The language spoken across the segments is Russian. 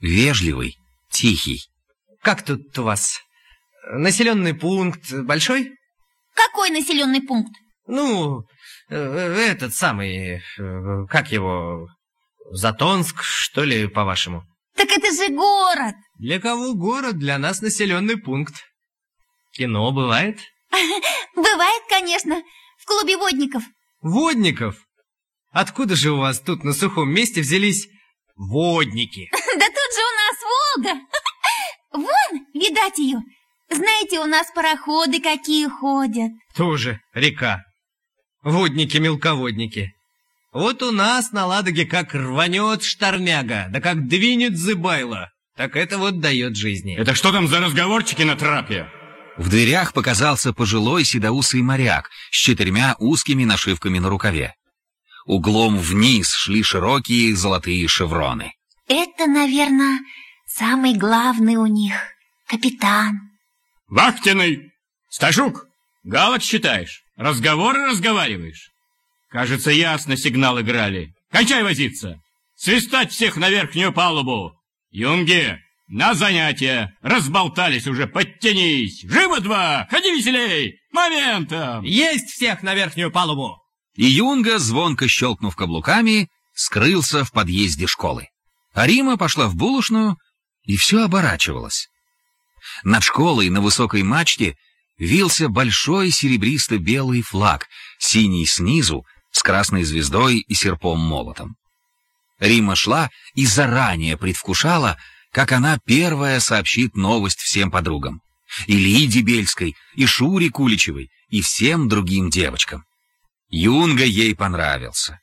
вежливый, тихий. Как тут у вас? Населенный пункт большой? Какой населенный пункт? Ну, э, этот самый, э, как его, Затонск, что ли, по-вашему? Так это же город. Для кого город, для нас населенный пункт. Кино бывает? Бывает, конечно, в клубе водников. Водников? Откуда же у вас тут на сухом месте взялись водники? Тут же у нас Волга. Вон, видать ее. Знаете, у нас пароходы какие ходят. Тоже река. Водники-мелководники. Вот у нас на Ладоге как рванет штормяга, да как двинет зыбайло, так это вот дает жизни. Это что там за разговорчики на трапе? В дверях показался пожилой седоусый моряк с четырьмя узкими нашивками на рукаве. Углом вниз шли широкие золотые шевроны. Это, наверное, самый главный у них капитан. Вахтенный! Сташук, галок считаешь? Разговоры разговариваешь? Кажется, ясно сигнал играли. Кончай возиться! Свистать всех на верхнюю палубу! Юнги, на занятия! Разболтались уже, подтянись! Живо два! Ходи веселей! Моментом! Есть всех на верхнюю палубу! И Юнга, звонко щелкнув каблуками, скрылся в подъезде школы. А Рима пошла в булочную, и все оборачивалось. Над школой на высокой мачте вился большой серебристо-белый флаг, синий снизу, с красной звездой и серпом-молотом. Рима шла и заранее предвкушала, как она первая сообщит новость всем подругам. И Лиде Бельской, и Шуре Куличевой, и всем другим девочкам. Юнга ей понравился.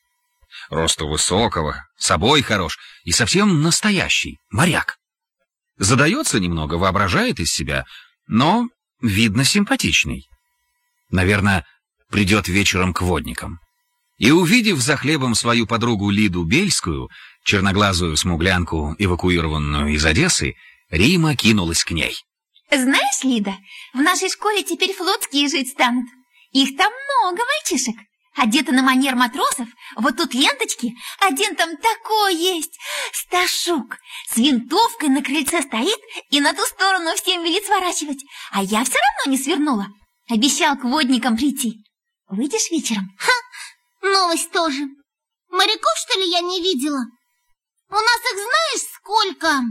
Росту высокого, собой хорош и совсем настоящий, моряк. Задается немного, воображает из себя, но, видно, симпатичный. Наверное, придет вечером к водникам. И, увидев за хлебом свою подругу Лиду Бельскую, черноглазую смуглянку, эвакуированную из Одессы, Рима кинулась к ней. Знаешь, Лида, в нашей школе теперь флотские жить станут. Их там много мальчишек. Одеты на манер матросов, вот тут ленточки, один там такой есть, Сташук, с винтовкой на крыльце стоит и на ту сторону всем велит сворачивать, а я все равно не свернула. Обещал к водникам прийти. Выйдешь вечером? Ха, новость тоже. Моряков, что ли, я не видела? У нас их знаешь сколько?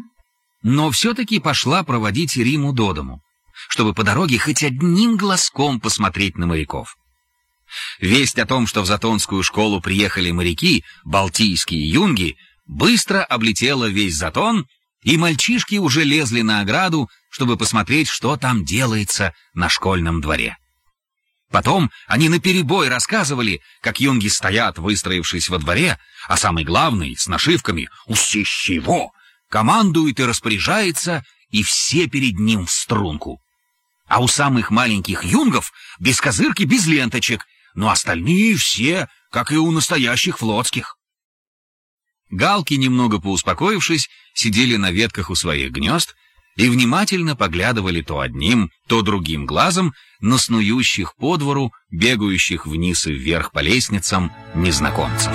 Но все-таки пошла проводить Риму до дому, чтобы по дороге хоть одним глазком посмотреть на моряков. Весть о том, что в Затонскую школу приехали моряки, балтийские юнги, быстро облетела весь Затон, и мальчишки уже лезли на ограду, чтобы посмотреть, что там делается на школьном дворе. Потом они наперебой рассказывали, как юнги стоят, выстроившись во дворе, а самый главный, с нашивками «Усищего», командует и распоряжается, и все перед ним в струнку. А у самых маленьких юнгов без козырки, без ленточек, но остальные все, как и у настоящих флотских. Галки, немного поуспокоившись, сидели на ветках у своих гнезд и внимательно поглядывали то одним, то другим глазом на снующих по двору, бегающих вниз и вверх по лестницам незнакомцев.